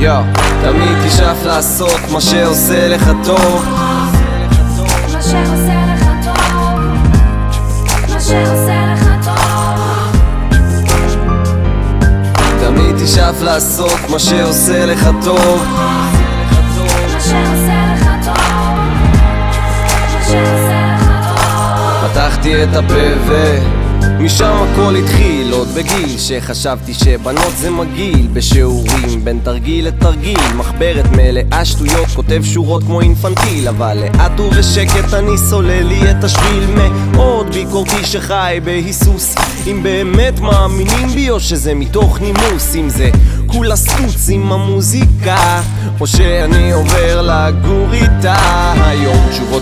יו, תמיד תשאף לעשות מה שעושה לך טוב. מה שעושה לך טוב, מה שעושה לך טוב, תמיד תשאף לעשות מה שעושה לך טוב. מה שעושה לך טוב, מה שעושה לך טוב. פתחתי את הפה ו... משם הכל התחיל, עוד בגיל שחשבתי שבנות זה מגעיל. בשיעורים בין תרגיל לתרגיל מחברת מלאה שטויות, כותב שורות כמו אינפנטיל. אבל לאט ובשקט אני סולל לי את השביל. מאוד ביקורתי שחי בהיסוס. אם באמת מאמינים בי או שזה מתוך נימוס. אם זה כולה סטוץ עם המוזיקה או שאני עובר לגור איתה. היום תשובות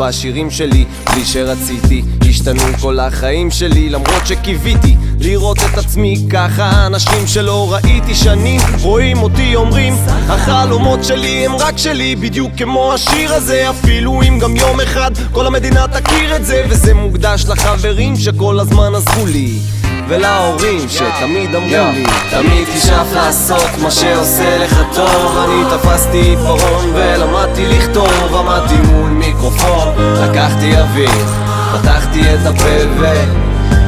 בשירים שלי בלי שרציתי השתנו כל החיים שלי למרות שקיוויתי לראות את עצמי ככה. אנשים שלא ראיתי שנים רואים אותי אומרים החלומות שלי הם רק שלי בדיוק כמו השיר הזה אפילו אם גם יום אחד כל המדינה תכיר את זה וזה מוקדש לחברים שכל הזמן עזרו לי ולהורים שתמיד אמרו לי תמיד תשאף לעשות מה שעושה לך טוב. אני תפסתי עיפרון ולמדתי לכתוב עמדתי מול מיקרופון לקחתי אוויר פתחתי את הפה ו...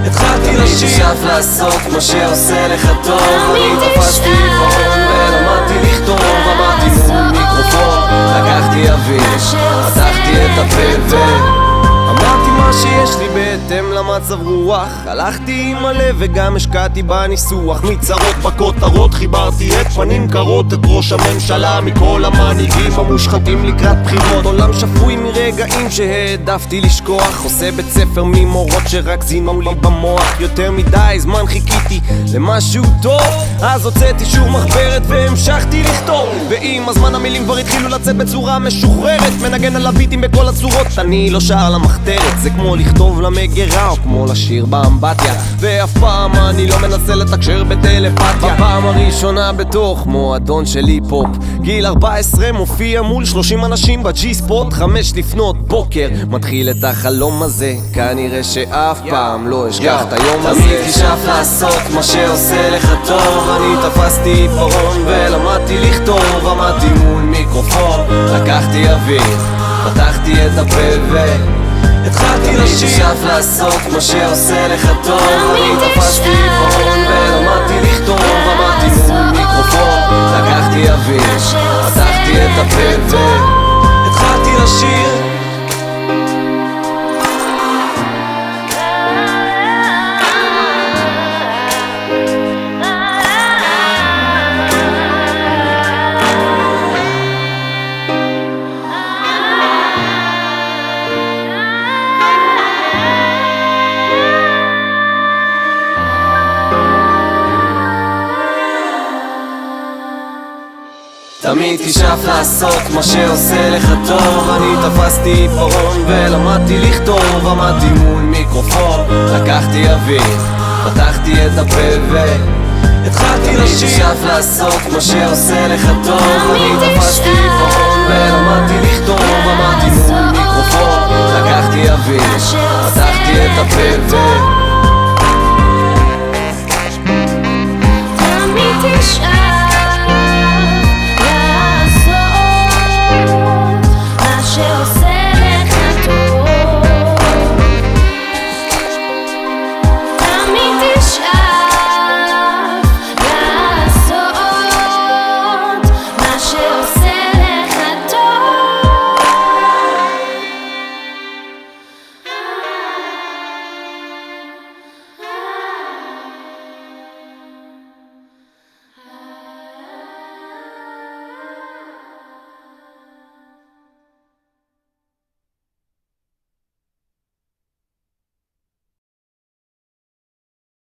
התחלתי לשיר. תמיד תשאף לעשות מה שעושה לך טוב. אני תפסתי עיפרון ולמדתי לכתוב עמדתי מול מיקרופון לקחתי אוויר פתחתי את הפה ו... מה שיש לי בהתאם למצב רוח. הלכתי עם הלב וגם השקעתי בניסוח. מצרות בכותרות חיברתי את פנים קרות את ראש הממשלה מכל המנהיגים המושחתים לקראת בחירות. עולם שפוי מרגעים שהעדפתי לשכוח. עושה בית ספר ממורות שרק זינו לי במוח. יותר מדי זמן חיכיתי למשהו טוב. אז הוצאתי שוב מחברת והמשכתי לכתוב. ועם הזמן המילים כבר התחילו לצאת בצורה משוחררת. מנגן על הביטים בכל הצורות. אני לא שר למחתרת זה כמו לכתוב למגירה או כמו לשיר באמבטיה. ואף פעם אני לא מנסה לתקשר בטלפתיה. בפעם הראשונה בתוך מועדון של היפ-הופ. גיל 14 מופיע מול 30 אנשים בג'י ספוט חמש לפנות בוקר. מתחיל את החלום הזה כנראה שאף פעם לא אשכח את היום הזה. תמיד תשאף לעשות מה שעושה לך טוב. אני תפסתי עיפרון ולמדתי לכתוב. עמדתי מול מיקרופון לקחתי אוויר פתחתי את הפה ו... התחלתי לשיר. תשאף לעשות מה שעושה לך טוב. אני תפסתי עיפרון ולמדתי לכתוב. עמדתי מול מיקרופון לקחתי אוויר פתחתי את הפה. התחלתי לשיר תמיד תשאף לעשות מה שעושה לך טוב. אני תפסתי עיפרון ולמדתי לכתוב. עמדתי מול מיקרופון לקחתי אוויר פתחתי את הפה ו... התחלתי לשיר. תמיד תשאף לעשות מה שעושה לך טוב. אני תפסתי